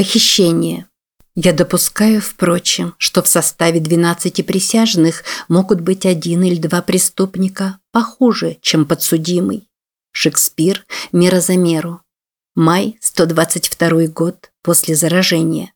Похищение. Я допускаю, впрочем, что в составе 12 присяжных могут быть один или два преступника похуже, чем подсудимый. Шекспир. Мера за меру. Май, 122 год после заражения.